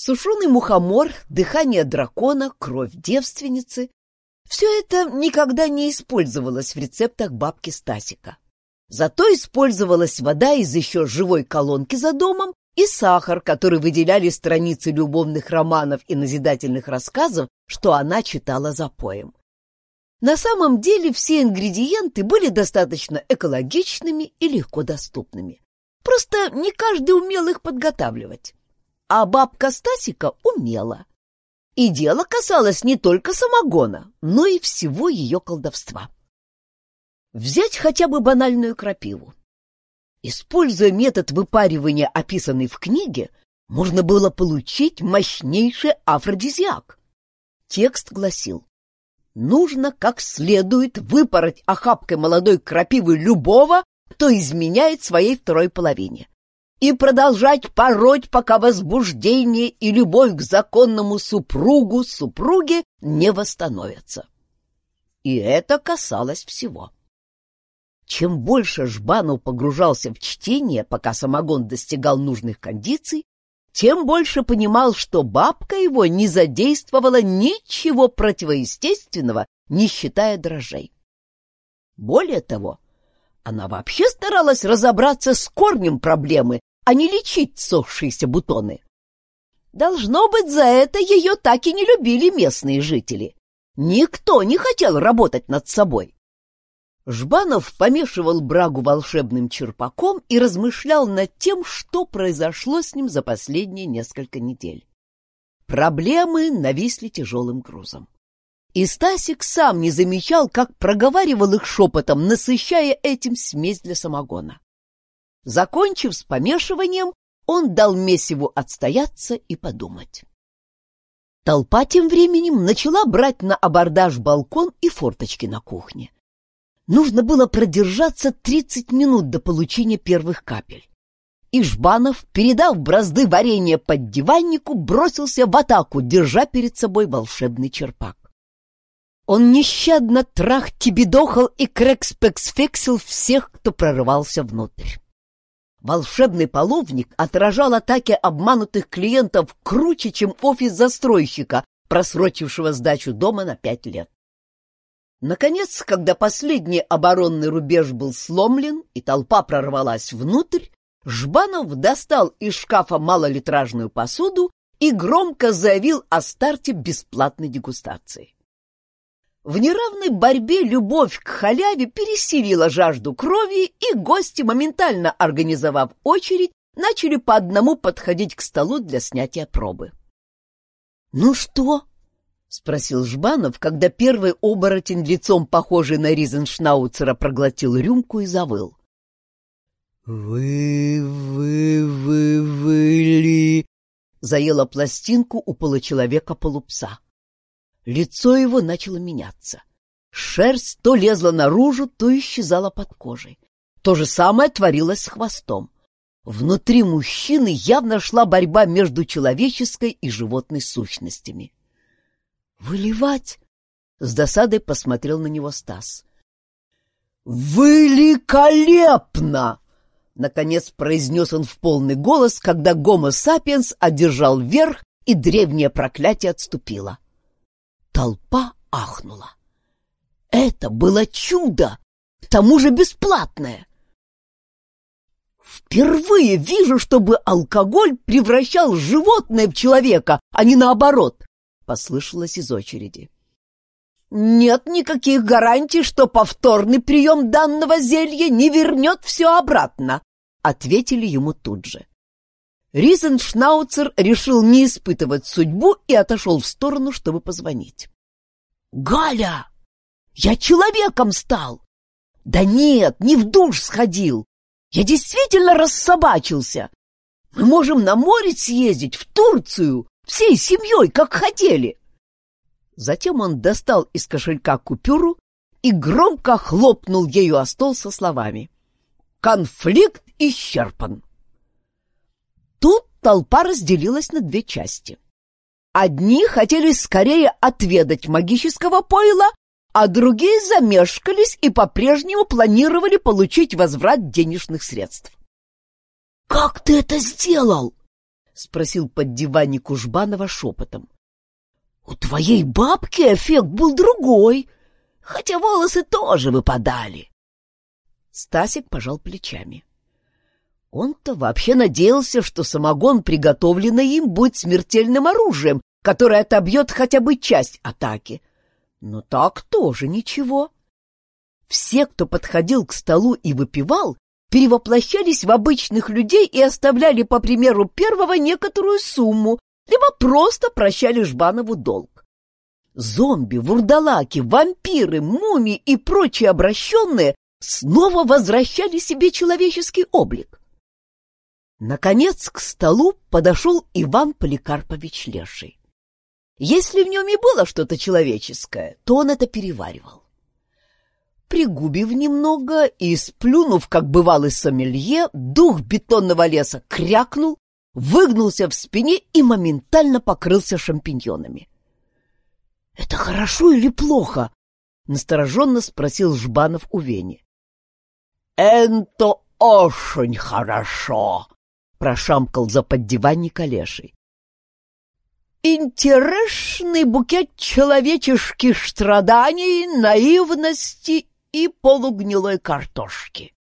Сушеный мухомор, дыхание дракона, кровь девственницы — все это никогда не использовалось в рецептах бабки Стасика. Зато использовалась вода из еще живой колонки за домом и сахар, который выделяли страницы любовных романов и назидательных рассказов, что она читала за поем. На самом деле все ингредиенты были достаточно экологичными и легко доступными. Просто не каждый умел их подготавливать. А бабка Стасика умела. И дело касалось не только самогона, но и всего ее колдовства. Взять хотя бы банальную крапиву. Используя метод выпаривания, описанный в книге, можно было получить мощнейший афродизиак. Текст гласил, нужно как следует выпороть охапкой молодой крапивы любого, кто изменяет своей второй половине, и продолжать пороть, пока возбуждение и любовь к законному супругу, супруге не восстановятся. И это касалось всего. Чем больше Жбанов погружался в чтение, пока самогон достигал нужных кондиций, тем больше понимал, что бабка его не задействовала ничего противоестественного, не считая дрожжей. Более того, она вообще старалась разобраться с корнем проблемы, а не лечить сохшиеся бутоны. Должно быть, за это ее так и не любили местные жители. Никто не хотел работать над собой. Жбанов помешивал брагу волшебным черпаком и размышлял над тем, что произошло с ним за последние несколько недель. Проблемы нависли тяжелым грузом. И Стасик сам не замечал, как проговаривал их шепотом, насыщая этим смесь для самогона. Закончив с помешиванием, он дал месиву отстояться и подумать. Толпа тем временем начала брать на абордаж балкон и форточки на кухне. Нужно было продержаться 30 минут до получения первых капель. И Жбанов, передав бразды варенья под диваннику, бросился в атаку, держа перед собой волшебный черпак. Он нещадно трах-тебедохал и крекспексфексил всех, кто прорывался внутрь. Волшебный половник отражал атаки обманутых клиентов круче, чем офис застройщика, просрочившего сдачу дома на пять лет. Наконец, когда последний оборонный рубеж был сломлен и толпа прорвалась внутрь, Жбанов достал из шкафа малолитражную посуду и громко заявил о старте бесплатной дегустации. В неравной борьбе любовь к халяве пересилила жажду крови, и гости, моментально организовав очередь, начали по одному подходить к столу для снятия пробы. «Ну что?» — спросил Жбанов, когда первый оборотень, лицом похожий на Ризеншнауцера, проглотил рюмку и завыл. «Вы, вы, вы, выли!» — заела пластинку у получеловека полупса. Лицо его начало меняться. Шерсть то лезла наружу, то исчезала под кожей. То же самое творилось с хвостом. Внутри мужчины явно шла борьба между человеческой и животной сущностями. «Выливать?» — с досадой посмотрел на него Стас. «Великолепно!» — наконец произнес он в полный голос, когда гомо сапиенс одержал верх, и древнее проклятие отступило. Толпа ахнула. «Это было чудо! К тому же бесплатное!» «Впервые вижу, чтобы алкоголь превращал животное в человека, а не наоборот!» послышалось из очереди. «Нет никаких гарантий, что повторный прием данного зелья не вернет все обратно», — ответили ему тут же. Ризеншнауцер решил не испытывать судьбу и отошел в сторону, чтобы позвонить. «Галя! Я человеком стал!» «Да нет, не в душ сходил! Я действительно рассобачился! Мы можем на море съездить, в Турцию, Всей семьей, как хотели!» Затем он достал из кошелька купюру и громко хлопнул ею о стол со словами «Конфликт исчерпан!» Тут толпа разделилась на две части. Одни хотели скорее отведать магического пойла, а другие замешкались и по-прежнему планировали получить возврат денежных средств. «Как ты это сделал?» спросил под диваннику Жбанова шепотом. У твоей бабки эффект был другой, хотя волосы тоже выпадали. Стасик пожал плечами. Он-то вообще надеялся, что самогон, приготовленный им, будет смертельным оружием, которое отобьет хотя бы часть атаки. Но так тоже ничего. Все, кто подходил к столу и выпивал, перевоплощались в обычных людей и оставляли, по примеру первого, некоторую сумму, либо просто прощали Жбанову долг. Зомби, вурдалаки, вампиры, мумии и прочие обращенные снова возвращали себе человеческий облик. Наконец к столу подошел Иван Поликарпович Леший. Если в нем и было что-то человеческое, то он это переваривал. Пригубив немного и сплюнув, как бывалый сомелье, дух бетонного леса крякнул, выгнулся в спине и моментально покрылся шампиньонами. — Это хорошо или плохо? — настороженно спросил Жбанов у Вени. — Это очень хорошо! — прошамкал за поддиванник Олеший. Интересный букет человеческих страданий, наивности и полугнилой картошки.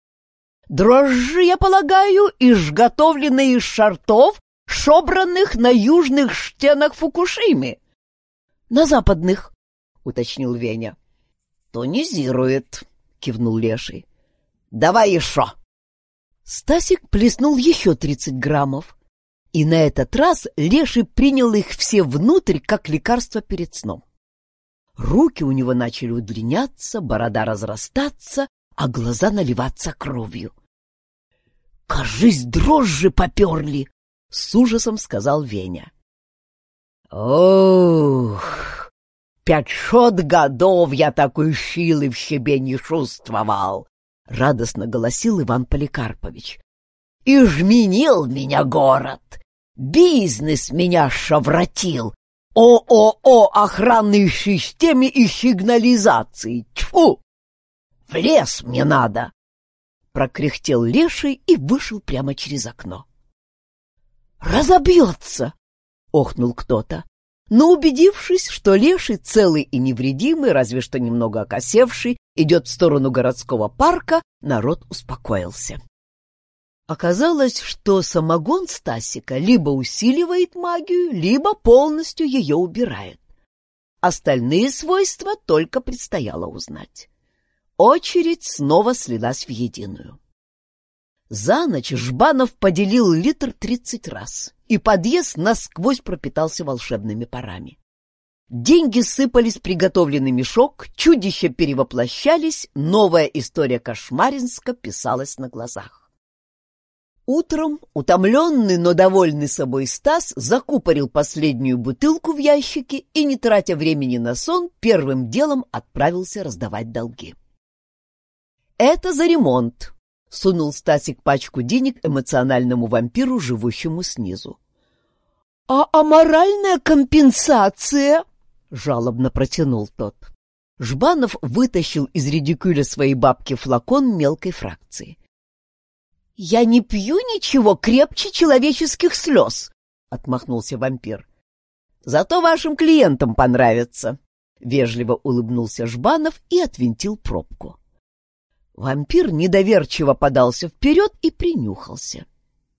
Дрожжи, я полагаю, изготовленные из шартов, шобранных на южных стенах Фукушимы. — На западных, — уточнил Веня. — Тонизирует, — кивнул Леший. — Давай еще. Стасик плеснул еще тридцать граммов, и на этот раз Леший принял их все внутрь, как лекарство перед сном. Руки у него начали удлиняться, борода разрастаться, а глаза наливаться кровью. — Кажись, дрожжи поперли! — с ужасом сказал Веня. — Ох, пятьсот годов я такой силы в себе не чувствовал! — радостно голосил Иван Поликарпович. — И жменил меня город! Бизнес меня шавратил! ООО охранной системе и сигнализации! Тьфу! В лес мне надо! Прокряхтел леший и вышел прямо через окно. «Разобьется!» — охнул кто-то. Но убедившись, что леший целый и невредимый, разве что немного окосевший, идет в сторону городского парка, народ успокоился. Оказалось, что самогон Стасика либо усиливает магию, либо полностью ее убирает. Остальные свойства только предстояло узнать. Очередь снова слилась в единую. За ночь Жбанов поделил литр тридцать раз, и подъезд насквозь пропитался волшебными парами. Деньги сыпались в приготовленный мешок, чудища перевоплощались, новая история Кошмаринска писалась на глазах. Утром, утомленный, но довольный собой Стас закупорил последнюю бутылку в ящике и, не тратя времени на сон, первым делом отправился раздавать долги. «Это за ремонт», — сунул Стасик пачку денег эмоциональному вампиру, живущему снизу. «А аморальная компенсация?» — жалобно протянул тот. Жбанов вытащил из редикюля своей бабки флакон мелкой фракции. «Я не пью ничего крепче человеческих слез», — отмахнулся вампир. «Зато вашим клиентам понравится», — вежливо улыбнулся Жбанов и отвинтил пробку. Вампир недоверчиво подался вперед и принюхался.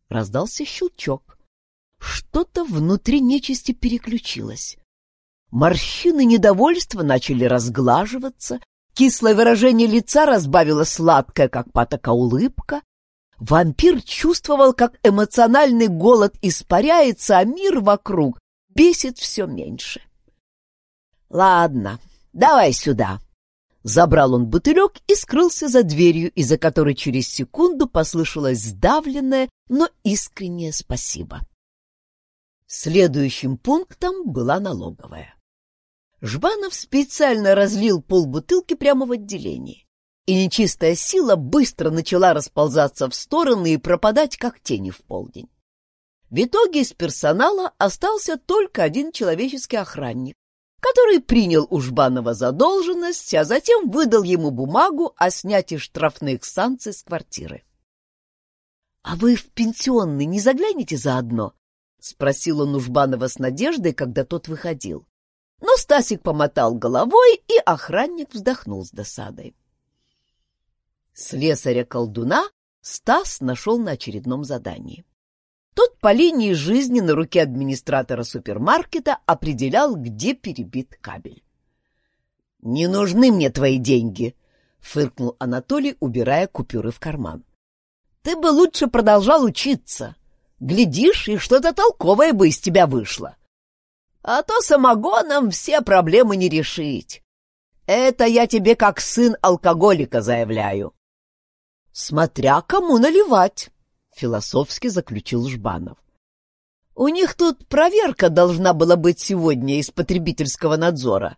Раздался щелчок. Что-то внутри нечисти переключилось. Морщины недовольства начали разглаживаться, кислое выражение лица разбавило сладкая, как патока, улыбка. Вампир чувствовал, как эмоциональный голод испаряется, а мир вокруг бесит все меньше. «Ладно, давай сюда», Забрал он бутылек и скрылся за дверью, из-за которой через секунду послышалось сдавленное, но искреннее спасибо. Следующим пунктом была налоговая. Жбанов специально разлил полбутылки прямо в отделении, и нечистая сила быстро начала расползаться в стороны и пропадать, как тени в полдень. В итоге из персонала остался только один человеческий охранник, который принял у Жбанова задолженность, а затем выдал ему бумагу о снятии штрафных санкций с квартиры. — А вы в пенсионный не загляните заодно? — спросил он у Жбанова с надеждой, когда тот выходил. Но Стасик помотал головой, и охранник вздохнул с досадой. Слесаря-колдуна Стас нашел на очередном задании. Тот по линии жизни на руке администратора супермаркета определял, где перебит кабель. «Не нужны мне твои деньги», — фыркнул Анатолий, убирая купюры в карман. «Ты бы лучше продолжал учиться. Глядишь, и что-то толковое бы из тебя вышло. А то самогоном все проблемы не решить. Это я тебе как сын алкоголика заявляю. Смотря кому наливать, философски заключил Жбанов. У них тут проверка должна была быть сегодня из потребительского надзора.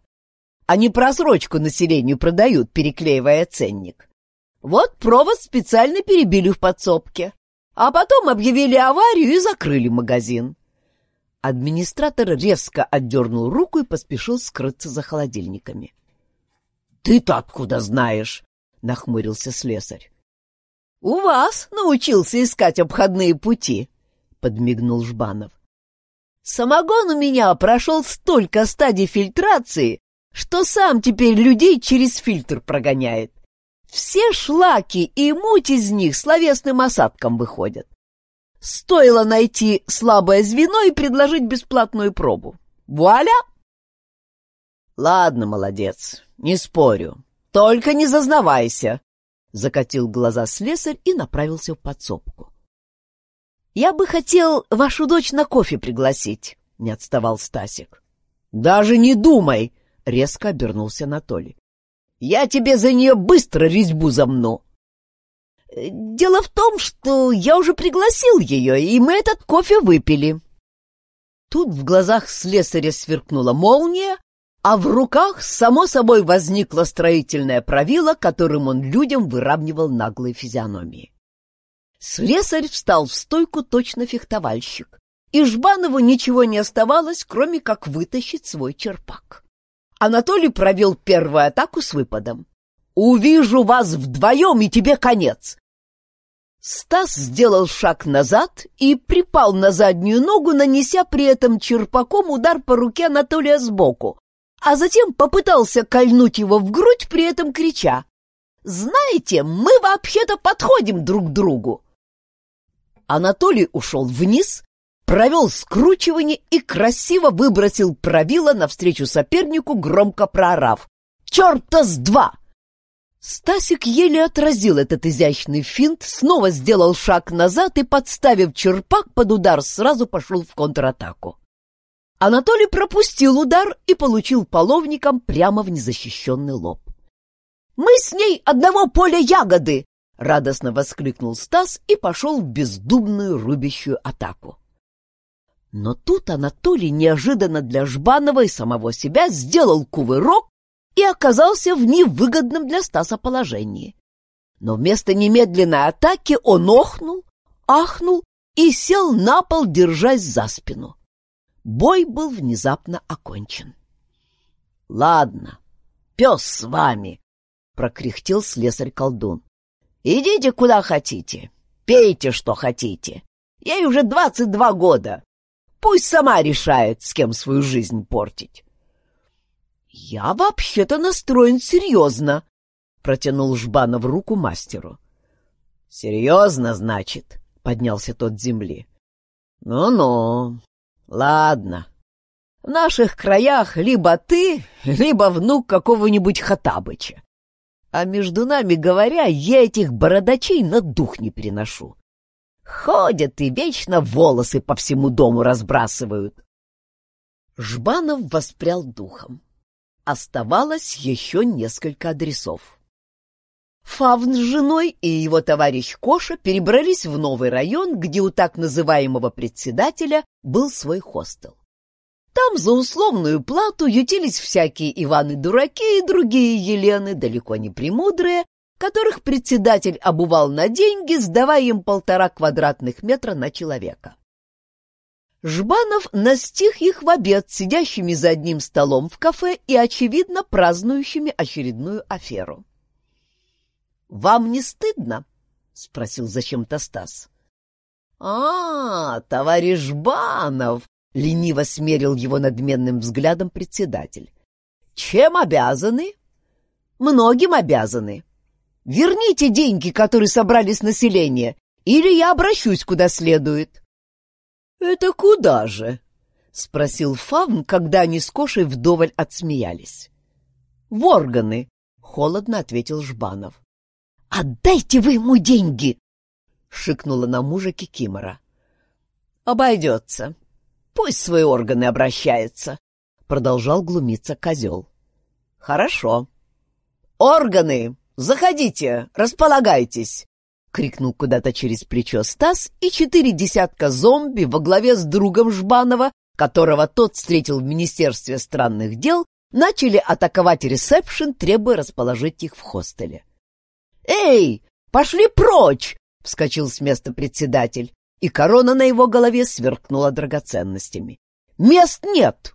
Они просрочку населению продают, переклеивая ценник. Вот провод специально перебили в подсобке, а потом объявили аварию и закрыли магазин. Администратор резко отдернул руку и поспешил скрыться за холодильниками. — Ты-то откуда знаешь? — нахмурился слесарь. — У вас научился искать обходные пути, — подмигнул Жбанов. — Самогон у меня прошел столько стадий фильтрации, что сам теперь людей через фильтр прогоняет. Все шлаки и муть из них словесным осадком выходят. Стоило найти слабое звено и предложить бесплатную пробу. Вуаля! Ладно, молодец, не спорю. Только не зазнавайся, закатил глаза слесарь и направился в подсобку. Я бы хотел вашу дочь на кофе пригласить, не отставал Стасик. Даже не думай, резко обернулся Анатолий. Я тебе за нее быстро резьбу замну. Дело в том, что я уже пригласил ее, и мы этот кофе выпили. Тут в глазах слесаря сверкнула молния, а в руках само собой возникла строительная правила, которым он людям выравнивал наглые физиономии. Слесарь встал в стойку точно фехтовальщик, и Жбанову ничего не оставалось, кроме как вытащить свой черпак. Анатолий провел первую атаку с выпадом. «Увижу вас вдвоем, и тебе конец!» Стас сделал шаг назад и припал на заднюю ногу, нанеся при этом черпаком удар по руке Анатолия сбоку, а затем попытался кольнуть его в грудь, при этом крича «Знаете, мы вообще-то подходим друг к другу!» Анатолий ушел вниз, провел скручивание и красиво выбросил правило навстречу сопернику, громко проорав «Черта с два!» Стасик еле отразил этот изящный финт, снова сделал шаг назад и, подставив черпак под удар, сразу пошел в контратаку. Анатолий пропустил удар и получил половником прямо в незащищенный лоб. «Мы с ней одного поля ягоды!» — радостно воскликнул Стас и пошел в бездумную рубящую атаку. Но тут Анатолий неожиданно для Жбанова и самого себя сделал кувырок и оказался в невыгодном для Стаса положении. Но вместо немедленной атаки он охнул, ахнул и сел на пол, держась за спину. Бой был внезапно окончен. — Ладно, пес с вами, — прокряхтел слесарь-колдун. — Идите куда хотите, пейте, что хотите. Ей уже двадцать два года. Пусть сама решает, с кем свою жизнь портить. «Я вообще-то настроен серьезно», — протянул Жбанов руку мастеру. «Серьезно, значит?» — поднялся тот с земли. «Ну-ну, ладно. В наших краях либо ты, либо внук какого-нибудь Хатабыча. А между нами говоря, я этих бородачей на дух не переношу. Ходят и вечно волосы по всему дому разбрасывают». Жбанов воспрял духом. Оставалось еще несколько адресов. Фавн с женой и его товарищ Коша перебрались в новый район, где у так называемого председателя был свой хостел. Там за условную плату ютились всякие Иваны-дураки и другие Елены, далеко не премудрые, которых председатель обувал на деньги, сдавая им полтора квадратных метра на человека. Жбанов настиг их в обед, сидящими за одним столом в кафе и, очевидно, празднующими очередную аферу. «Вам не стыдно?» — спросил зачем-то Стас. А, товарищ Банов! — лениво смерил его надменным взглядом председатель. «Чем обязаны?» «Многим обязаны. Верните деньги, которые собрали с населения, или я обращусь куда следует». «Это куда же?» — спросил Фавн, когда они с Кошей вдоволь отсмеялись. «В органы», — холодно ответил Жбанов. «Отдайте вы ему деньги!» — шикнула на мужа Кикимора. «Обойдется», Пусть свои органы обращается, — продолжал глумиться козел. — Хорошо. — Органы! Заходите, располагайтесь! — крикнул куда-то через плечо Стас, и четыре десятка зомби во главе с другом Жбанова, которого тот встретил в Министерстве странных дел, начали атаковать ресепшн, требуя расположить их в хостеле. «Эй, пошли прочь!» — вскочил с места председатель и корона на его голове сверкнула драгоценностями. «Мест нет!»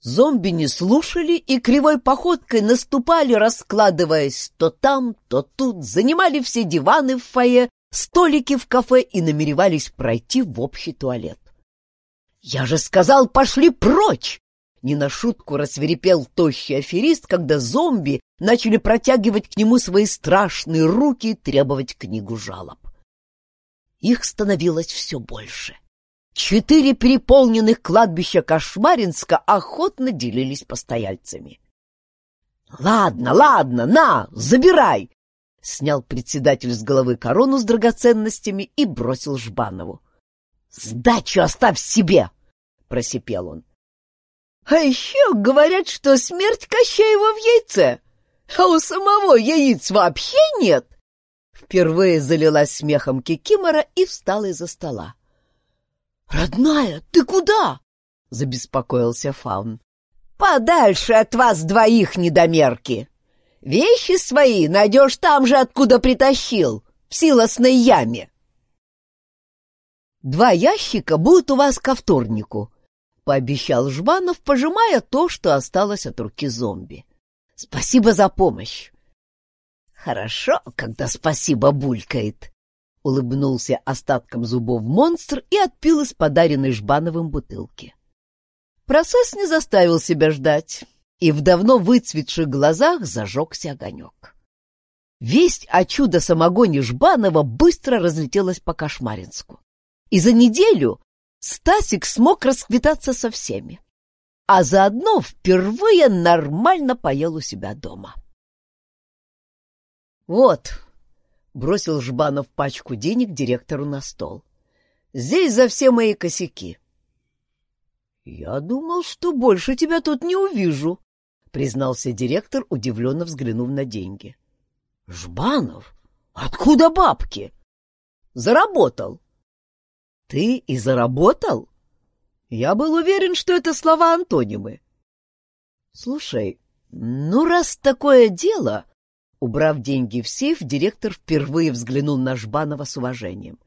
Зомби не слушали и кривой походкой наступали, раскладываясь то там, то тут, занимали все диваны в фойе, столики в кафе и намеревались пройти в общий туалет. «Я же сказал, пошли прочь!» Не на шутку рассверепел тощий аферист, когда зомби начали протягивать к нему свои страшные руки и требовать книгу жалоб. Их становилось все больше. Четыре переполненных кладбища Кошмаринска охотно делились постояльцами. — Ладно, ладно, на, забирай! — снял председатель с головы корону с драгоценностями и бросил Жбанову. — Сдачу оставь себе! — просипел он. — А еще говорят, что смерть Кощеева в яйце, а у самого яиц вообще нет! Впервые залилась смехом Кикимора и встала из-за стола. «Родная, ты куда?» — забеспокоился Фаун. «Подальше от вас двоих, недомерки! Вещи свои найдешь там же, откуда притащил, в силосной яме!» «Два ящика будут у вас ко вторнику», — пообещал Жбанов, пожимая то, что осталось от руки зомби. «Спасибо за помощь!» «Хорошо, когда спасибо булькает!» Улыбнулся остатком зубов монстр и отпил из подаренной Жбановым бутылки. Процесс не заставил себя ждать, и в давно выцветших глазах зажегся огонек. Весть о чудо-самогоне Жбанова быстро разлетелась по Кошмаринску. И за неделю Стасик смог расквитаться со всеми, а заодно впервые нормально поел у себя дома. «Вот», — бросил Жбанов пачку денег директору на стол. «Здесь за все мои косяки». «Я думал, что больше тебя тут не увижу», — признался директор, удивленно взглянув на деньги. «Жбанов, откуда бабки?» «Заработал». «Ты и заработал?» «Я был уверен, что это слова-антонимы». «Слушай, ну раз такое дело...» Убрав деньги в сейф, директор впервые взглянул на Жбанова с уважением.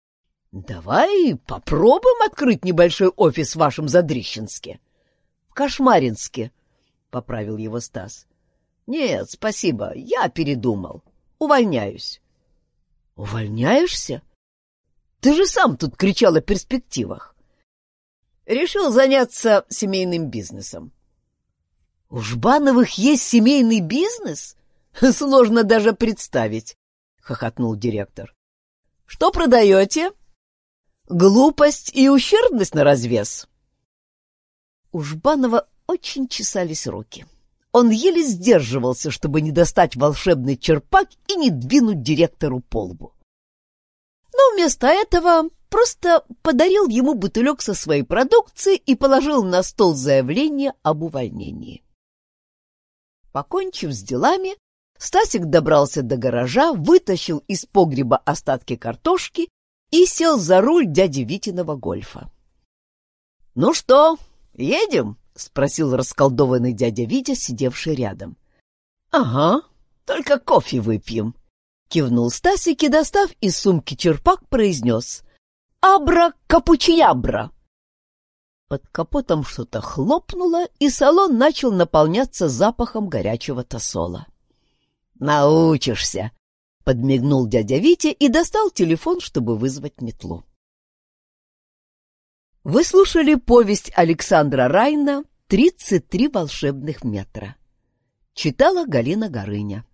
— Давай попробуем открыть небольшой офис в вашем Задрищенске. — В Кошмаринске, — поправил его Стас. — Нет, спасибо, я передумал. Увольняюсь. — Увольняешься? Ты же сам тут кричал о перспективах. Решил заняться семейным бизнесом. — У Жбановых есть семейный бизнес? — Сложно даже представить, — хохотнул директор. — Что продаете? Глупость и ущербность на развес. У Жбанова очень чесались руки. Он еле сдерживался, чтобы не достать волшебный черпак и не двинуть директору по лбу. Вместо этого просто подарил ему бутылек со своей продукцией и положил на стол заявление об увольнении. Покончив с делами, Стасик добрался до гаража, вытащил из погреба остатки картошки и сел за руль дяди Витиного гольфа. — Ну что, едем? — спросил расколдованный дядя Витя, сидевший рядом. — Ага, только кофе выпьем, — кивнул Стасик и, достав из сумки черпак, произнес. — Абра капучиябра! Под капотом что-то хлопнуло, и салон начал наполняться запахом горячего тосола. Научишься, Подмигнул дядя Витя и достал телефон, чтобы вызвать метлу. Вы слушали повесть Александра Райна «33 волшебных метра». Читала Галина Горыня.